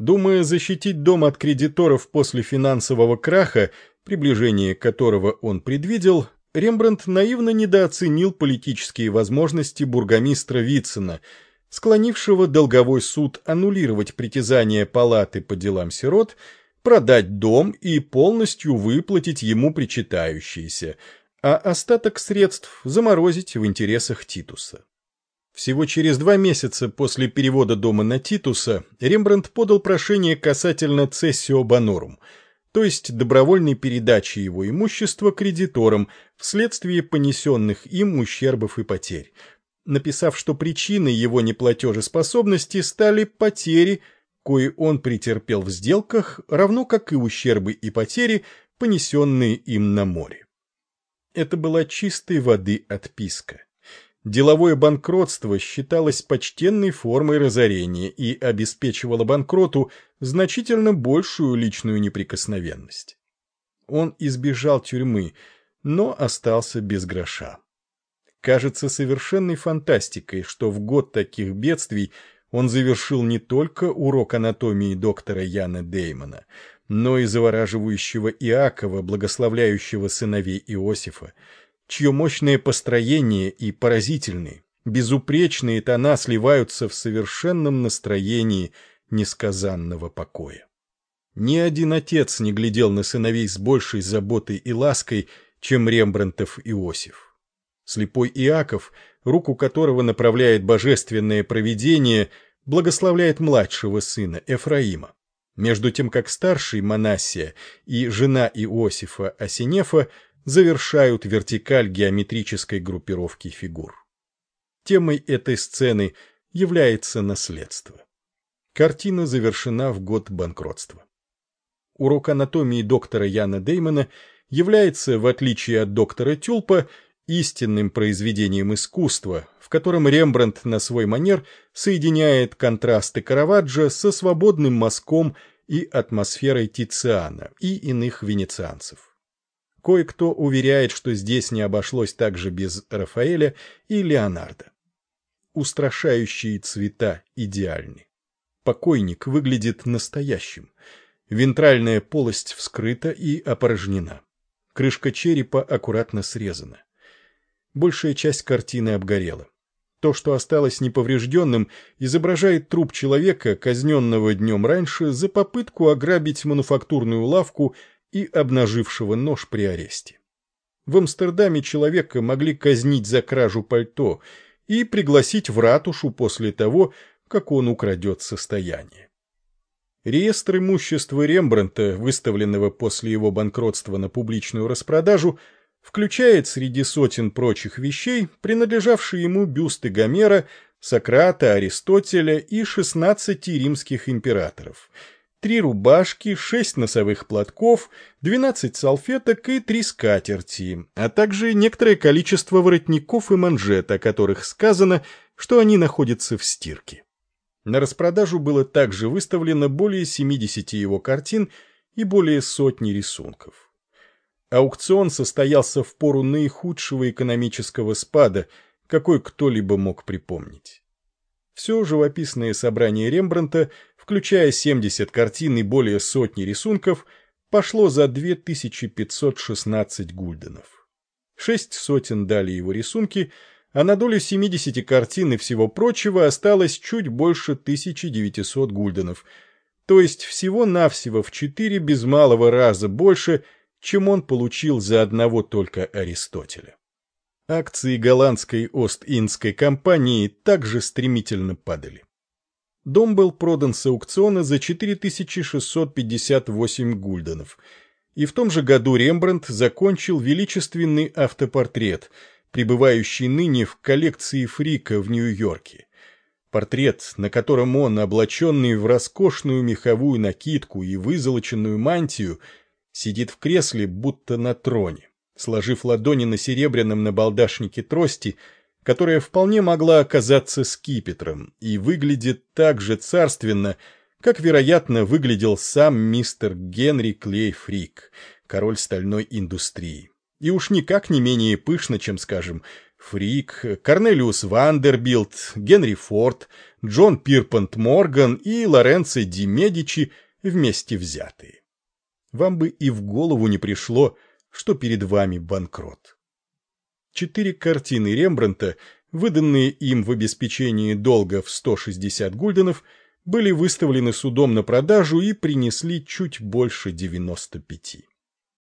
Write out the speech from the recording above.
Думая защитить дом от кредиторов после финансового краха, приближение которого он предвидел, Рембрандт наивно недооценил политические возможности бургомистра Вицина, склонившего долговой суд аннулировать притязания палаты по делам сирот, продать дом и полностью выплатить ему причитающиеся, а остаток средств заморозить в интересах Титуса. Всего через два месяца после перевода дома на Титуса Рембрандт подал прошение касательно цессио бонорум – то есть добровольной передачи его имущества кредиторам вследствие понесенных им ущербов и потерь, написав, что причиной его неплатежеспособности стали потери, кои он претерпел в сделках, равно как и ущербы и потери, понесенные им на море. Это была чистой воды отписка. Деловое банкротство считалось почтенной формой разорения и обеспечивало банкроту значительно большую личную неприкосновенность. Он избежал тюрьмы, но остался без гроша. Кажется совершенной фантастикой, что в год таких бедствий он завершил не только урок анатомии доктора Яна Деймона, но и завораживающего Иакова, благословляющего сыновей Иосифа, чье мощное построение и поразительные, безупречные тона сливаются в совершенном настроении несказанного покоя. Ни один отец не глядел на сыновей с большей заботой и лаской, чем Рембрандтов Иосиф. Слепой Иаков, руку которого направляет божественное провидение, благословляет младшего сына Эфраима, между тем как старший Манассия и жена Иосифа Осинефа завершают вертикаль геометрической группировки фигур. Темой этой сцены является наследство. Картина завершена в год банкротства. Урок анатомии доктора Яна Деймона является, в отличие от доктора Тюлпа, истинным произведением искусства, в котором Рембрандт на свой манер соединяет контрасты Караваджо со свободным мазком и атмосферой Тициана и иных венецианцев. Кое-кто уверяет, что здесь не обошлось также без Рафаэля и Леонардо. Устрашающие цвета идеальны. Покойник выглядит настоящим. Вентральная полость вскрыта и опорожнена. Крышка черепа аккуратно срезана. Большая часть картины обгорела. То, что осталось неповрежденным, изображает труп человека, казненного днем раньше, за попытку ограбить мануфактурную лавку и обнажившего нож при аресте. В Амстердаме человека могли казнить за кражу пальто и пригласить в ратушу после того, как он украдет состояние. Реестр имущества Рембрандта, выставленного после его банкротства на публичную распродажу, включает среди сотен прочих вещей принадлежавшие ему бюсты Гомера, Сократа, Аристотеля и 16 римских императоров – три рубашки, шесть носовых платков, двенадцать салфеток и три скатерти, а также некоторое количество воротников и манжет, о которых сказано, что они находятся в стирке. На распродажу было также выставлено более 70 его картин и более сотни рисунков. Аукцион состоялся в пору наихудшего экономического спада, какой кто-либо мог припомнить. Все живописное собрание Рембранта включая 70 картин и более сотни рисунков, пошло за 2516 гульденов. Шесть сотен дали его рисунки, а на долю 70 картин и всего прочего осталось чуть больше 1900 гульденов, то есть всего-навсего в четыре без малого раза больше, чем он получил за одного только Аристотеля. Акции голландской Ост-Индской компании также стремительно падали. Дом был продан с аукциона за 4658 гульденов. И в том же году Рембрандт закончил величественный автопортрет, пребывающий ныне в коллекции Фрика в Нью-Йорке. Портрет, на котором он, облаченный в роскошную меховую накидку и вызолоченную мантию, сидит в кресле, будто на троне, сложив ладони на серебряном набалдашнике трости – которая вполне могла оказаться скипетром и выглядит так же царственно, как, вероятно, выглядел сам мистер Генри Клей Фрик, король стальной индустрии. И уж никак не менее пышно, чем, скажем, Фрик, Корнелиус Вандербилт, Генри Форд, Джон Пирпонт Морган и Лоренцо ди Медичи вместе взятые. Вам бы и в голову не пришло, что перед вами банкрот. Четыре картины Рембрандта, выданные им в обеспечении долга в 160 гульденов, были выставлены судом на продажу и принесли чуть больше 95.